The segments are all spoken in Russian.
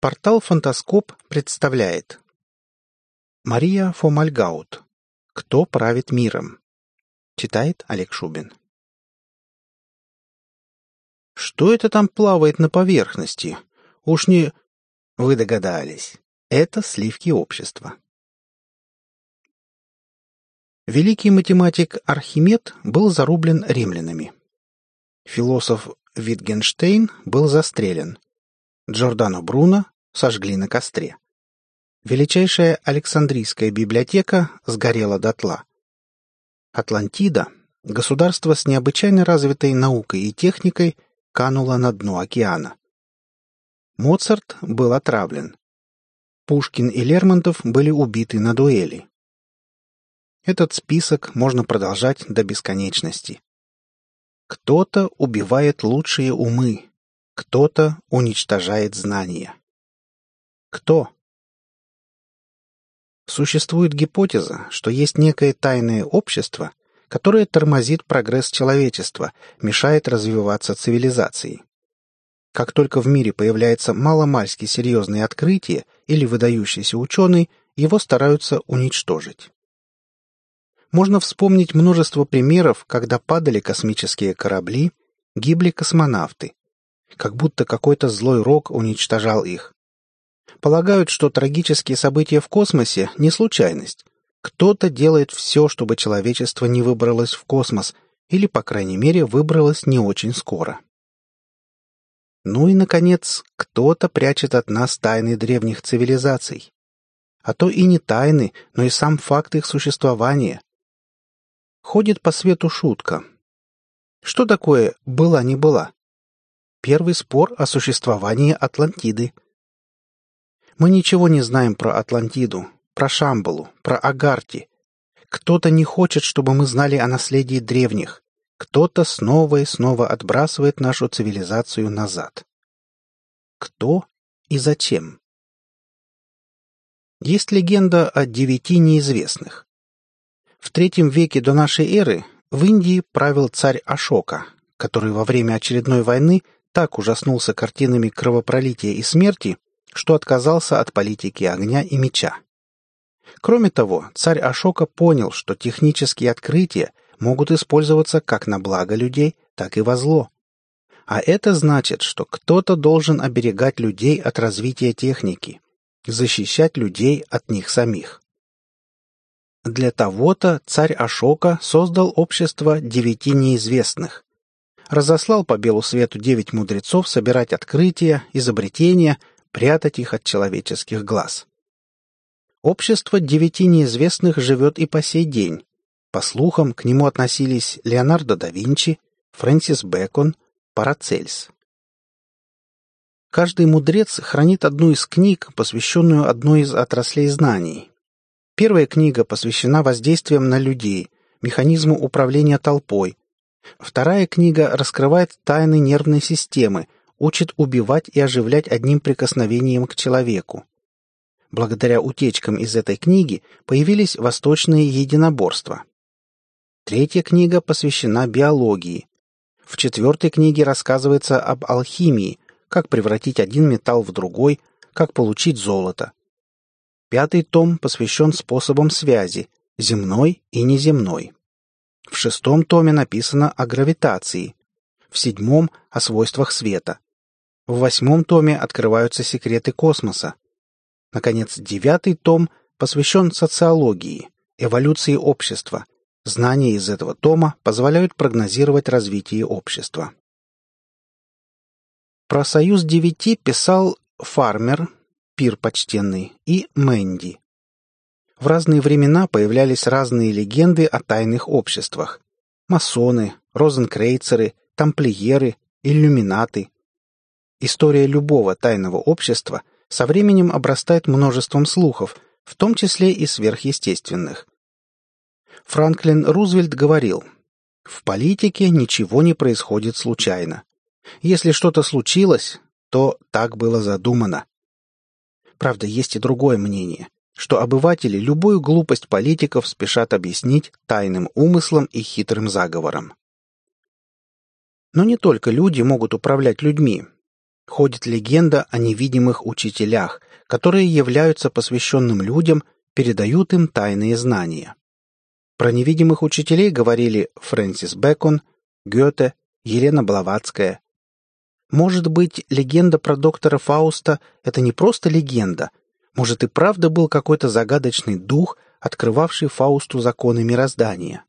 Портал «Фантаскоп» представляет Мария Фомальгаут «Кто правит миром?» Читает Олег Шубин Что это там плавает на поверхности? Уж не... Вы догадались. Это сливки общества. Великий математик Архимед был зарублен римлянами. Философ Витгенштейн был застрелен – Джордано Бруно сожгли на костре. Величайшая Александрийская библиотека сгорела дотла. Атлантида, государство с необычайно развитой наукой и техникой, кануло на дно океана. Моцарт был отравлен. Пушкин и Лермонтов были убиты на дуэли. Этот список можно продолжать до бесконечности. Кто-то убивает лучшие умы, кто-то уничтожает знания. Кто? Существует гипотеза, что есть некое тайное общество, которое тормозит прогресс человечества, мешает развиваться цивилизации. Как только в мире появляется маломальски серьезное открытие или выдающийся ученый, его стараются уничтожить. Можно вспомнить множество примеров, когда падали космические корабли, гибли космонавты, как будто какой-то злой рок уничтожал их. Полагают, что трагические события в космосе — не случайность. Кто-то делает все, чтобы человечество не выбралось в космос, или, по крайней мере, выбралось не очень скоро. Ну и, наконец, кто-то прячет от нас тайны древних цивилизаций. А то и не тайны, но и сам факт их существования. Ходит по свету шутка. Что такое «была не была»? Первый спор о существовании Атлантиды. Мы ничего не знаем про Атлантиду, про Шамбалу, про Агарти. Кто-то не хочет, чтобы мы знали о наследии древних. Кто-то снова и снова отбрасывает нашу цивилизацию назад. Кто и зачем? Есть легенда о девяти неизвестных. В третьем веке до нашей эры в Индии правил царь Ашока, который во время очередной войны так ужаснулся картинами кровопролития и смерти, что отказался от политики огня и меча. Кроме того, царь Ашока понял, что технические открытия могут использоваться как на благо людей, так и во зло. А это значит, что кто-то должен оберегать людей от развития техники, защищать людей от них самих. Для того-то царь Ашока создал общество девяти неизвестных, разослал по белу свету девять мудрецов собирать открытия, изобретения, прятать их от человеческих глаз. Общество девяти неизвестных живет и по сей день. По слухам, к нему относились Леонардо да Винчи, Фрэнсис Бэкон, Парацельс. Каждый мудрец хранит одну из книг, посвященную одной из отраслей знаний. Первая книга посвящена воздействиям на людей, механизму управления толпой, Вторая книга раскрывает тайны нервной системы, учит убивать и оживлять одним прикосновением к человеку. Благодаря утечкам из этой книги появились восточные единоборства. Третья книга посвящена биологии. В четвертой книге рассказывается об алхимии, как превратить один металл в другой, как получить золото. Пятый том посвящен способам связи, земной и неземной. В шестом томе написано о гравитации, в седьмом — о свойствах света. В восьмом томе открываются секреты космоса. Наконец, девятый том посвящен социологии, эволюции общества. Знания из этого тома позволяют прогнозировать развитие общества. Про союз девяти писал Фармер, пир почтенный, и Мэнди. В разные времена появлялись разные легенды о тайных обществах. Масоны, розенкрейцеры, тамплиеры, иллюминаты. История любого тайного общества со временем обрастает множеством слухов, в том числе и сверхъестественных. Франклин Рузвельт говорил, «В политике ничего не происходит случайно. Если что-то случилось, то так было задумано». Правда, есть и другое мнение – что обыватели любую глупость политиков спешат объяснить тайным умыслом и хитрым заговором. Но не только люди могут управлять людьми. Ходит легенда о невидимых учителях, которые являются посвященным людям, передают им тайные знания. Про невидимых учителей говорили Фрэнсис Бэкон, Гёте, Елена Блаватская. Может быть, легенда про доктора Фауста — это не просто легенда. Может, и правда был какой-то загадочный дух, открывавший Фаусту законы мироздания.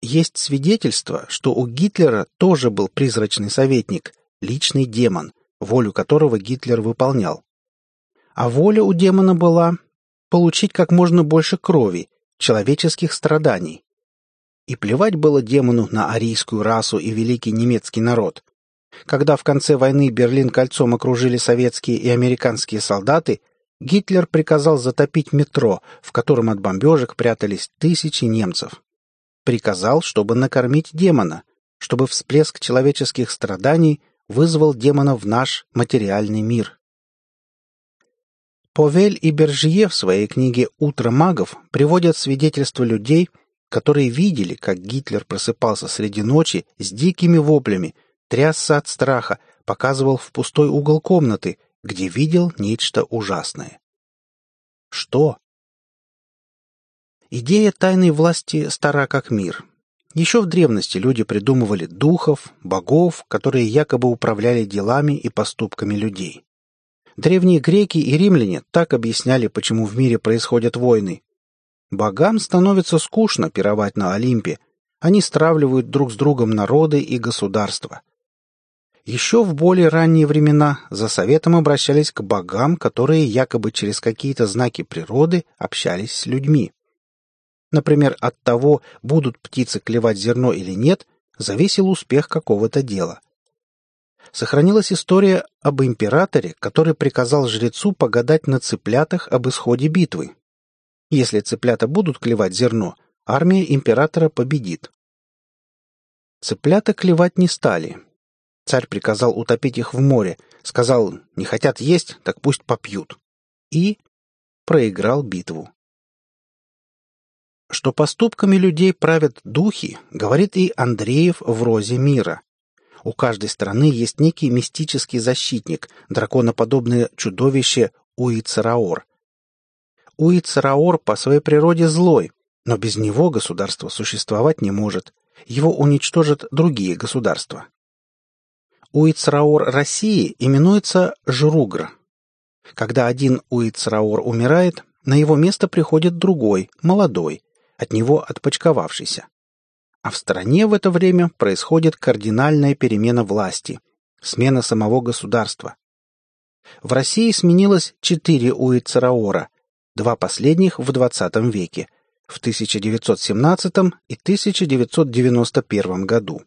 Есть свидетельство, что у Гитлера тоже был призрачный советник, личный демон, волю которого Гитлер выполнял. А воля у демона была получить как можно больше крови, человеческих страданий. И плевать было демону на арийскую расу и великий немецкий народ. Когда в конце войны Берлин кольцом окружили советские и американские солдаты, Гитлер приказал затопить метро, в котором от бомбежек прятались тысячи немцев. Приказал, чтобы накормить демона, чтобы всплеск человеческих страданий вызвал демона в наш материальный мир. Повель и Бержье в своей книге «Утро магов» приводят свидетельства людей, которые видели, как Гитлер просыпался среди ночи с дикими воплями, трясся от страха, показывал в пустой угол комнаты, где видел нечто ужасное. Что? Идея тайной власти стара как мир. Еще в древности люди придумывали духов, богов, которые якобы управляли делами и поступками людей. Древние греки и римляне так объясняли, почему в мире происходят войны. Богам становится скучно пировать на Олимпе. Они стравливают друг с другом народы и государства. Еще в более ранние времена за советом обращались к богам, которые якобы через какие-то знаки природы общались с людьми. Например, от того, будут птицы клевать зерно или нет, зависел успех какого-то дела. Сохранилась история об императоре, который приказал жрецу погадать на цыплятах об исходе битвы. Если цыплята будут клевать зерно, армия императора победит. Цыплята клевать не стали. Царь приказал утопить их в море, сказал, не хотят есть, так пусть попьют. И проиграл битву. Что поступками людей правят духи, говорит и Андреев в «Розе мира». У каждой страны есть некий мистический защитник, драконоподобное чудовище Уицераор, Уицераор по своей природе злой, но без него государство существовать не может. Его уничтожат другие государства. Уицраор России именуется Жругр. Когда один Уицраор умирает, на его место приходит другой, молодой, от него отпочковавшийся. А в стране в это время происходит кардинальная перемена власти, смена самого государства. В России сменилось четыре Уицраора, два последних в XX веке, в 1917 и 1991 году.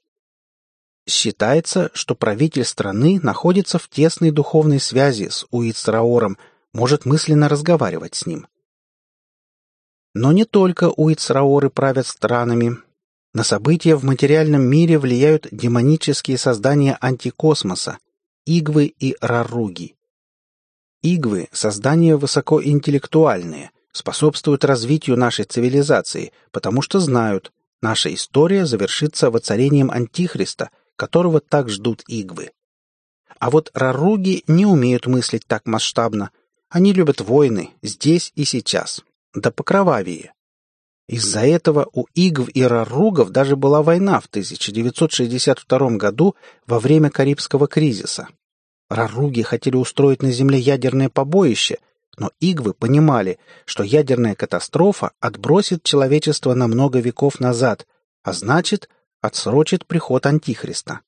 Считается, что правитель страны находится в тесной духовной связи с Уицраором, может мысленно разговаривать с ним. Но не только Уицраоры правят странами. На события в материальном мире влияют демонические создания антикосмоса, игвы и раруги. Игвы — создания высокоинтеллектуальные, способствуют развитию нашей цивилизации, потому что знают, наша история завершится воцарением Антихриста, которого так ждут игвы. А вот раруги не умеют мыслить так масштабно. Они любят войны здесь и сейчас, да покровавее. Из-за этого у игв и раругов даже была война в 1962 году во время Карибского кризиса. Раруги хотели устроить на Земле ядерное побоище, но игвы понимали, что ядерная катастрофа отбросит человечество на много веков назад, а значит, отсрочит приход Антихриста.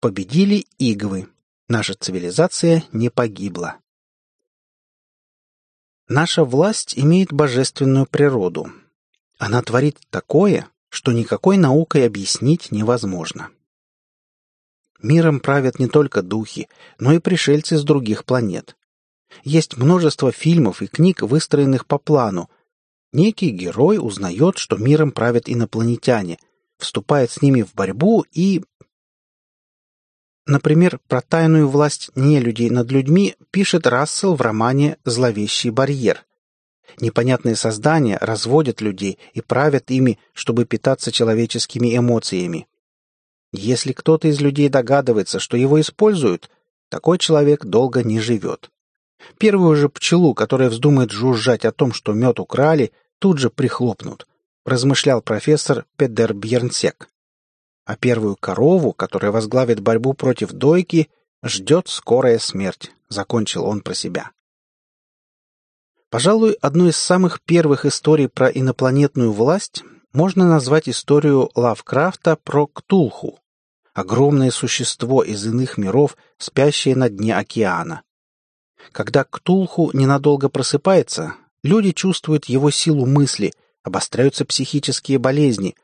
Победили игвы. Наша цивилизация не погибла. Наша власть имеет божественную природу. Она творит такое, что никакой наукой объяснить невозможно. Миром правят не только духи, но и пришельцы с других планет. Есть множество фильмов и книг, выстроенных по плану. Некий герой узнает, что миром правят инопланетяне, вступает с ними в борьбу и... Например, про тайную власть нелюдей над людьми пишет Рассел в романе «Зловещий барьер». Непонятные создания разводят людей и правят ими, чтобы питаться человеческими эмоциями. Если кто-то из людей догадывается, что его используют, такой человек долго не живет. Первую же пчелу, которая вздумает жужжать о том, что мед украли, тут же прихлопнут, размышлял профессор Педер Бьернсек. А первую корову, которая возглавит борьбу против дойки, ждет скорая смерть, закончил он про себя. Пожалуй, одной из самых первых историй про инопланетную власть можно назвать историю Лавкрафта про Ктулху, огромное существо из иных миров, спящее на дне океана. Когда Ктулху ненадолго просыпается, люди чувствуют его силу мысли, обостряются психические болезни.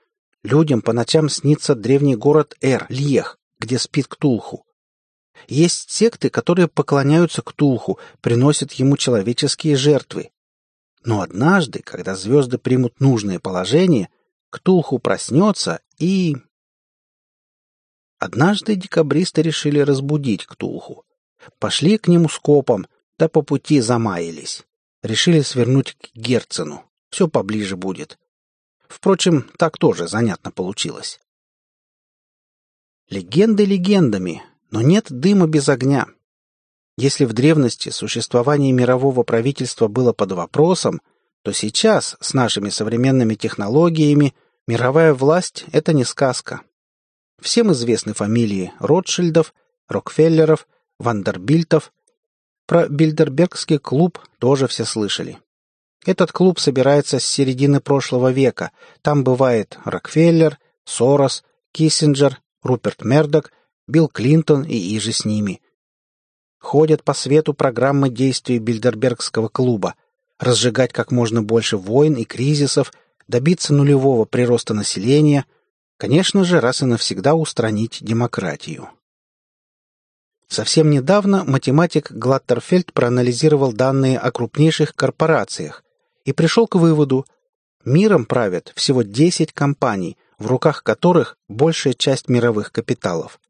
Людям по ночам снится древний город Эр, Льех, где спит Ктулху. Есть секты, которые поклоняются Ктулху, приносят ему человеческие жертвы. Но однажды, когда звезды примут нужное положение, Ктулху проснется и... Однажды декабристы решили разбудить Ктулху. Пошли к нему скопом, да по пути замаялись. Решили свернуть к Герцену. Все поближе будет. Впрочем, так тоже занятно получилось. Легенды легендами, но нет дыма без огня. Если в древности существование мирового правительства было под вопросом, то сейчас, с нашими современными технологиями, мировая власть — это не сказка. Всем известны фамилии Ротшильдов, Рокфеллеров, Вандербильтов. Про Бильдербергский клуб тоже все слышали. Этот клуб собирается с середины прошлого века. Там бывает Рокфеллер, Сорос, Киссинджер, Руперт Мердок, Билл Клинтон и иже с ними. Ходят по свету программы действий Бильдербергского клуба. Разжигать как можно больше войн и кризисов, добиться нулевого прироста населения, конечно же, раз и навсегда устранить демократию. Совсем недавно математик Глаттерфельд проанализировал данные о крупнейших корпорациях и пришел к выводу, миром правят всего 10 компаний, в руках которых большая часть мировых капиталов.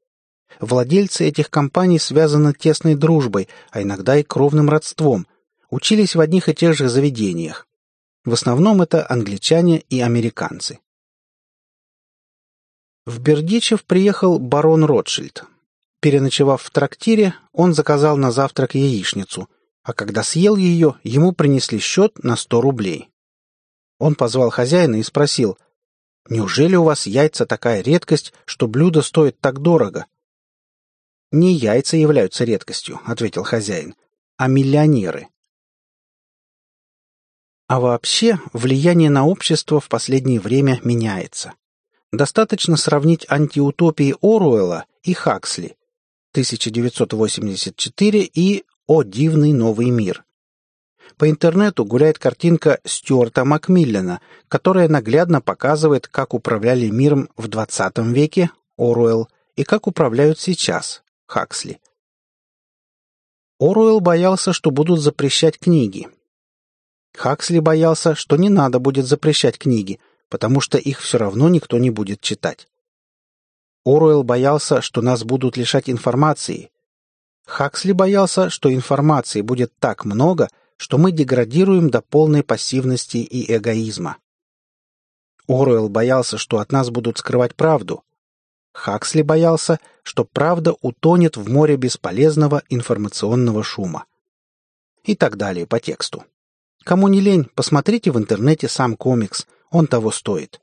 Владельцы этих компаний связаны тесной дружбой, а иногда и кровным родством, учились в одних и тех же заведениях. В основном это англичане и американцы. В Бердичев приехал барон Ротшильд, Переночевав в трактире, он заказал на завтрак яичницу, а когда съел ее, ему принесли счет на сто рублей. Он позвал хозяина и спросил, «Неужели у вас яйца такая редкость, что блюдо стоит так дорого?» «Не яйца являются редкостью», — ответил хозяин, — «а миллионеры». А вообще, влияние на общество в последнее время меняется. Достаточно сравнить антиутопии Оруэлла и Хаксли, 1984 и «О дивный новый мир». По интернету гуляет картинка Стюарта Макмиллена, которая наглядно показывает, как управляли миром в 20 веке Оруэлл и как управляют сейчас Хаксли. Оруэлл боялся, что будут запрещать книги. Хаксли боялся, что не надо будет запрещать книги, потому что их все равно никто не будет читать. Оруэлл боялся, что нас будут лишать информации. Хаксли боялся, что информации будет так много, что мы деградируем до полной пассивности и эгоизма. Оруэлл боялся, что от нас будут скрывать правду. Хаксли боялся, что правда утонет в море бесполезного информационного шума. И так далее по тексту. Кому не лень, посмотрите в интернете сам комикс, он того стоит.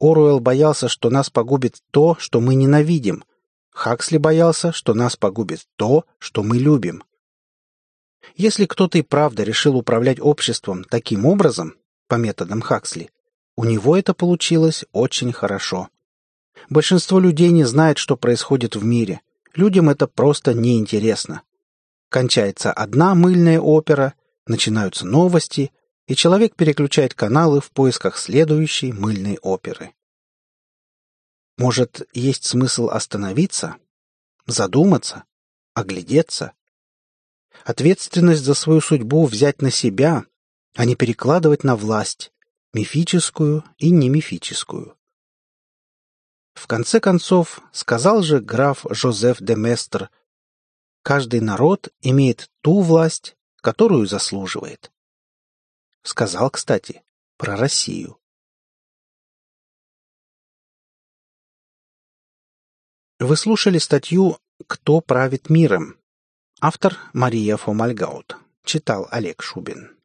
Оруэлл боялся, что нас погубит то, что мы ненавидим. Хаксли боялся, что нас погубит то, что мы любим. Если кто-то и правда решил управлять обществом таким образом, по методам Хаксли, у него это получилось очень хорошо. Большинство людей не знает, что происходит в мире. Людям это просто неинтересно. Кончается одна мыльная опера, начинаются новости, и человек переключает каналы в поисках следующей мыльной оперы. Может, есть смысл остановиться, задуматься, оглядеться? Ответственность за свою судьбу взять на себя, а не перекладывать на власть, мифическую и немифическую. В конце концов, сказал же граф Жозеф де Местр, каждый народ имеет ту власть, которую заслуживает. Сказал, кстати, про Россию. Вы слушали статью «Кто правит миром?» Автор Мария Фомальгаут. Читал Олег Шубин.